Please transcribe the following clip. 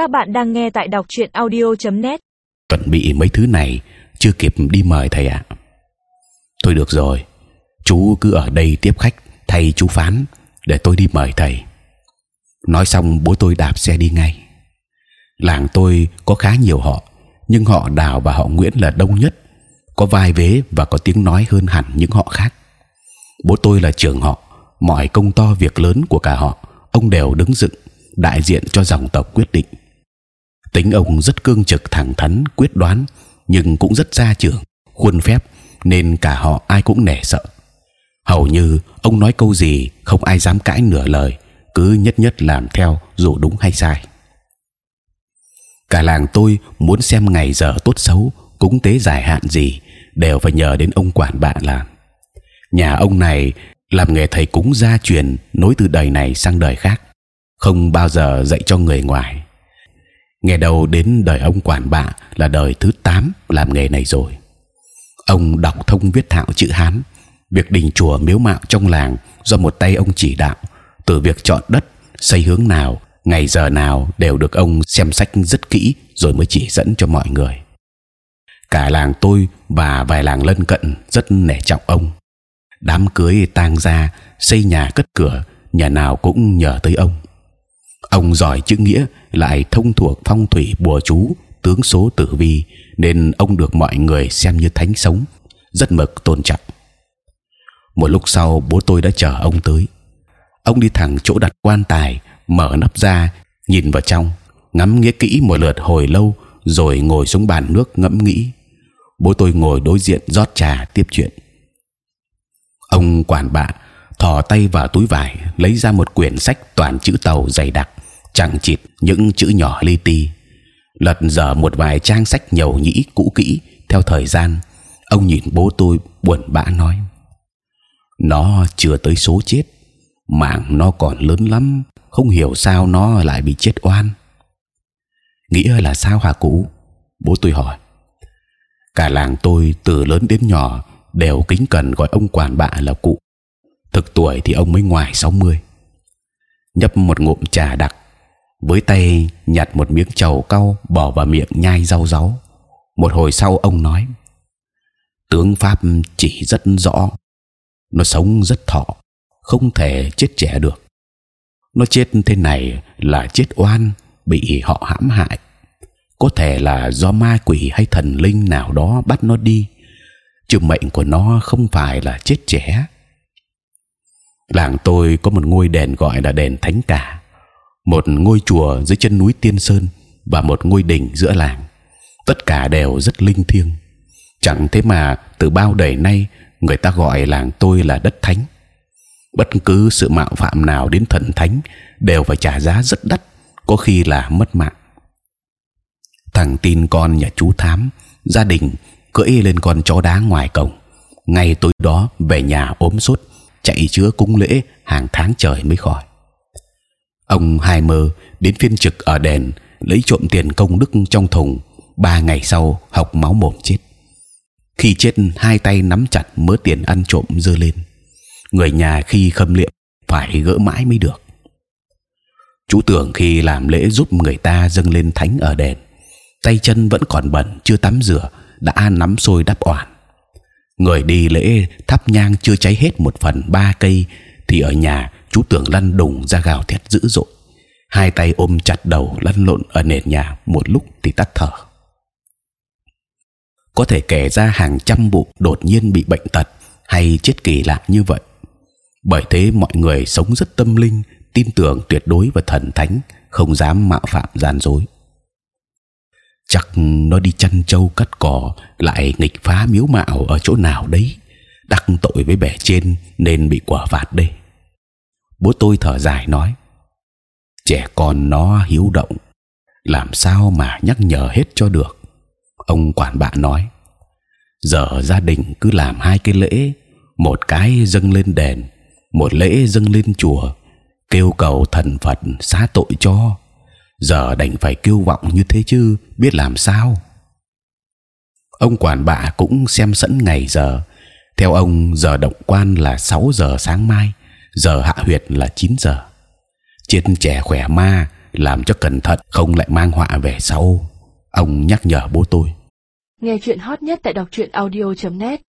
Các bạn đang nghe tại đọc truyện audio.net. chuẩn bị mấy thứ này chưa kịp đi mời thầy ạ. Thôi được rồi, chú cứ ở đây tiếp khách thay chú phán để tôi đi mời thầy. Nói xong bố tôi đạp xe đi ngay. Làng tôi có khá nhiều họ, nhưng họ Đào và họ Nguyễn là đông nhất, có vai vế và có tiếng nói hơn hẳn những họ khác. Bố tôi là trưởng họ, mọi công to việc lớn của cả họ, ông đều đứng dựng đại diện cho dòng tộc quyết định. Tính ông rất cương trực, thẳng thắn, quyết đoán, nhưng cũng rất gia trưởng, khuôn phép, nên cả họ ai cũng nể sợ. Hầu như ông nói câu gì không ai dám cãi nửa lời, cứ nhất nhất làm theo dù đúng hay sai. Cả làng tôi muốn xem ngày giờ tốt xấu, cúng tế dài hạn gì đều phải nhờ đến ông quản bạ làm. Nhà ông này làm nghề thầy cúng gia truyền nối từ đời này sang đời khác, không bao giờ dạy cho người ngoài. Nghe đầu đến đời ông quản bạ là đời thứ 8 làm nghề này rồi. Ông đọc thông viết thạo chữ Hán, việc đình chùa miếu mạo trong làng do một tay ông chỉ đạo. Từ việc chọn đất, xây hướng nào, ngày giờ nào đều được ông xem sách rất kỹ rồi mới chỉ dẫn cho mọi người. Cả làng tôi và vài làng lân cận rất nể trọng ông. Đám cưới tang gia, xây nhà cất cửa, nhà nào cũng nhờ tới ông. Ông giỏi chữ nghĩa, lại thông thuộc phong thủy bùa chú, tướng số tử vi, nên ông được mọi người xem như thánh sống, rất mực tôn trọng. Một lúc sau, bố tôi đã chờ ông tới. Ông đi thẳng chỗ đặt quan tài, mở nắp ra, nhìn vào trong, ngắm nghĩa kỹ một lượt hồi lâu, rồi ngồi xuống bàn nước ngẫm nghĩ. Bố tôi ngồi đối diện rót trà tiếp chuyện. Ông quản bạ thò tay vào túi vải lấy ra một quyển sách toàn chữ tàu dày đặc, chẳng chịt những chữ nhỏ li ti. Lật dở một vài trang sách nhầu nhĩ cũ kỹ theo thời gian. Ông nhìn bố tôi buồn bã nói: nó chưa tới số chết, mạng nó còn lớn lắm, không hiểu sao nó lại bị chết oan. Nghĩa là sao hả cụ? Bố tôi hỏi. Cả làng tôi từ lớn đến nhỏ đều kính cẩn gọi ông quản bạ là cụ. Thực tuổi thì ông mới ngoài 60 nhấp một ngụm trà đặc, với tay nhặt một miếng trầu cau bỏ vào miệng nhai rau ráu. Một hồi sau ông nói: tướng pháp chỉ rất rõ, nó sống rất thọ, không thể chết trẻ được. Nó chết thế này là chết oan, bị họ hãm hại. Có thể là do ma quỷ hay thần linh nào đó bắt nó đi, chứ mệnh của nó không phải là chết trẻ làng tôi có một ngôi đền gọi là đền thánh cả một ngôi chùa dưới chân núi tiên sơn và một ngôi đỉnh giữa làng. Tất cả đều rất linh thiêng. Chẳng thế mà từ bao đời nay người ta gọi làng tôi là đất thánh. Bất cứ sự mạo phạm nào đến thần thánh đều phải trả giá rất đắt, có khi là mất mạng. Thằng tin con nhà chú thám, gia đình cưỡi lên con chó đá ngoài cổng. Ngay tối đó về nhà ốm sốt, chạy chữa cúng lễ hàng tháng trời mới khỏi. Ông hai mơ đến phiên trực ở đền lấy trộm tiền công đức trong thùng. Ba ngày sau học máu mồm chết. Khi chết hai tay nắm chặt mớ tiền ăn trộm dơ lên. Người nhà khi khâm liệm phải gỡ mãi mới được. Chú tưởng khi làm lễ giúp người ta dâng lên thánh ở đền, tay chân vẫn còn bẩn chưa tắm rửa đã nắm sôi đắp oản người đi lễ thắp nhang chưa cháy hết một phần ba cây thì ở nhà chú tưởng lăn đùng ra gào thét dữ dội. Hai tay ôm chặt đầu lăn lộn ở nền nhà, một lúc thì tắt thở. Có thể kể ra hàng trăm vụ đột nhiên bị bệnh tật hay chết kỳ lạ như vậy. Bởi thế mọi người sống rất tâm linh, tin tưởng tuyệt đối vào thần thánh, không dám mạo phạm gian dối. Chắc nó đi chăn trâu cắt cỏ, lại nghịch phá miếu mạo ở chỗ nào đấy, đắc tội với bẻ trên nên bị quả phạt đây bố tôi thở dài nói, trẻ con nó hiếu động, làm sao mà nhắc nhở hết cho được? Ông quản bạ nói, giờ gia đình cứ làm hai cái lễ, một cái dâng lên đền, một lễ dâng lên chùa, kêu cầu thần phật xá tội cho. Giờ đành phải kêu vọng như thế chứ, biết làm sao? Ông quản bạ cũng xem sẵn ngày giờ. Theo ông, giờ động quan là 6 giờ sáng mai giờ hạ huyệt là 9 giờ. Trên trẻ khỏe ma, làm cho cẩn thận, không lại mang họa về sau. Ông nhắc nhở bố tôi. Nghe chuyện hot nhất tại đọc truyện audio.net